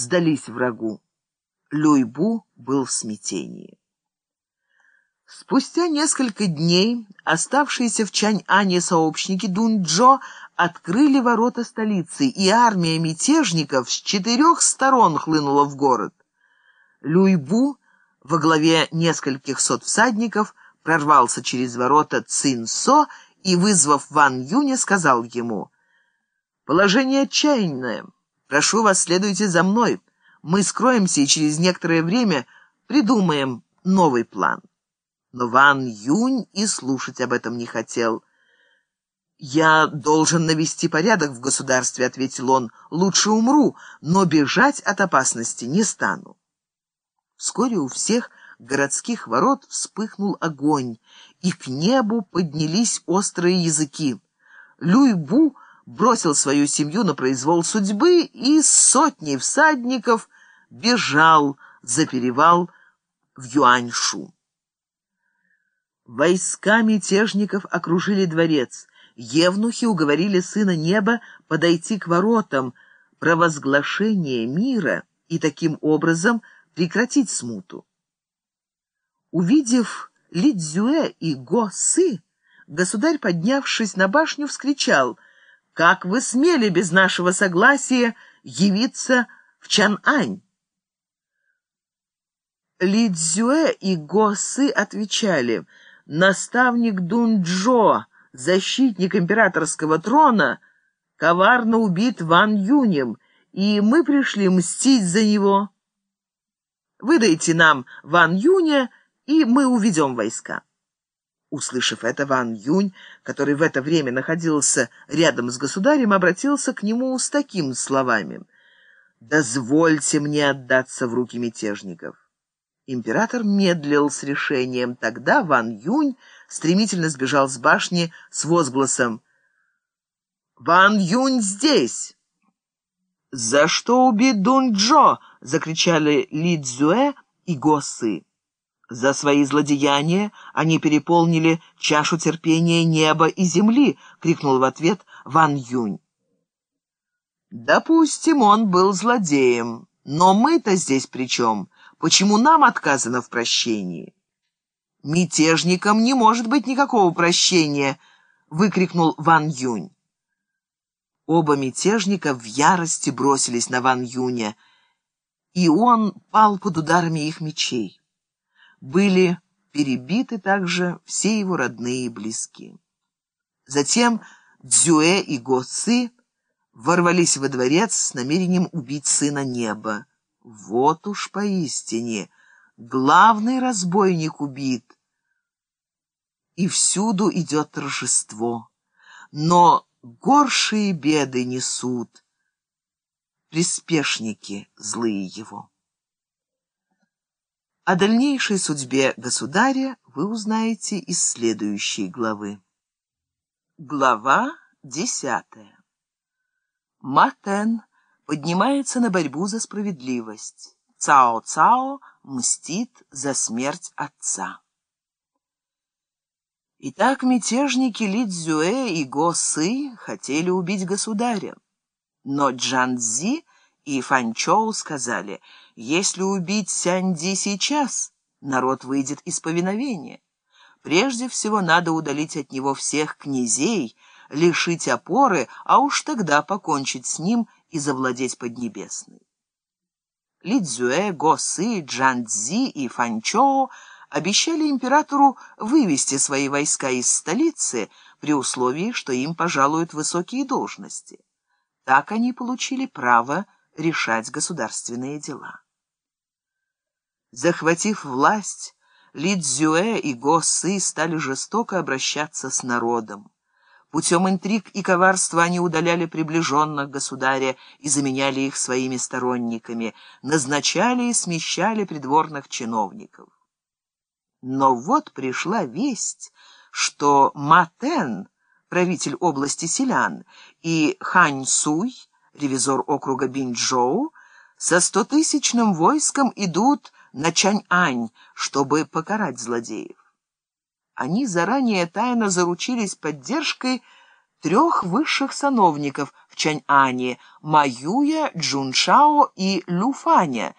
сдались врагу. Люйбу был в смятении. Спустя несколько дней оставшиеся в Чань-Ане сообщники Дунь-Джо открыли ворота столицы, и армия мятежников с четырех сторон хлынула в город. Люйбу во главе нескольких сот всадников прорвался через ворота Цинсо и, вызвав Ван Юня, сказал ему, «Положение отчаянное. Прошу вас, следуйте за мной. Мы скроемся и через некоторое время придумаем новый план». Но Ван Юнь и слушать об этом не хотел. «Я должен навести порядок в государстве», — ответил он. «Лучше умру, но бежать от опасности не стану». Вскоре у всех городских ворот вспыхнул огонь, и к небу поднялись острые языки. Люй-Бу бросил свою семью на произвол судьбы и с сотней всадников бежал за перевал в Юаньшу. Войска мятежников окружили дворец. Евнухи уговорили сына неба подойти к воротам, провозглашение мира и таким образом прекратить смуту. Увидев Лидзюэ и Го-Сы, государь, поднявшись на башню, вскричал «Как вы смели без нашего согласия явиться в Чан-Ань?» Лидзюэ и Го-Сы отвечали – наставник Дунджо, защитник императорского трона, коварно убит Ван Юнем, и мы пришли мстить за него. Выдайте нам Ван Юня, и мы уведем войска». Услышав это, Ван Юнь, который в это время находился рядом с государем, обратился к нему с такими словами. «Дозвольте мне отдаться в руки мятежников». Император медлил с решением. Тогда Ван Юнь стремительно сбежал с башни с возгласом «Ван Юнь здесь!» «За что убит Дун Джо?» — закричали Ли Цзюэ и Го Сы. «За свои злодеяния они переполнили чашу терпения неба и земли!» — крикнул в ответ Ван Юнь. «Допустим, он был злодеем, но мы-то здесь при чем?» Почему нам отказано в прощении?» «Мятежникам не может быть никакого прощения!» — выкрикнул Ван Юнь. Оба мятежника в ярости бросились на Ван Юня, и он пал под ударами их мечей. Были перебиты также все его родные и близкие. Затем Дзюэ и Го Ци ворвались во дворец с намерением убить сына неба. Вот уж поистине главный разбойник убит, и всюду идет торжество. Но горшие беды несут приспешники злые его. О дальнейшей судьбе государя вы узнаете из следующей главы. Глава десятая. Матен поднимается на борьбу за справедливость. Цао-Цао мстит за смерть отца. Итак, мятежники Ли Цзюэ и Го Сы хотели убить государя. Но Джан Цзи и Фань Чоу сказали, если убить Сяньди сейчас, народ выйдет из повиновения. Прежде всего надо удалить от него всех князей, лишить опоры, а уж тогда покончить с ним и завладеть Поднебесной. Лидзюэ, Го Сы, Джан Цзи и Фанчоу обещали императору вывести свои войска из столицы при условии, что им пожалуют высокие должности. Так они получили право решать государственные дела. Захватив власть, Лидзюэ и Го Сы стали жестоко обращаться с народом. Путем интриг и коварства они удаляли приближенных государя и заменяли их своими сторонниками, назначали и смещали придворных чиновников. Но вот пришла весть, что Матен, правитель области Селян, и Хань Суй, ревизор округа Бинчжоу, со стотысячным войском идут на Чань-Ань, чтобы покарать злодеев. Они заранее тайно заручились поддержкой трех высших сановников в Чаньане, Маюя, Джуншао и Люфаня,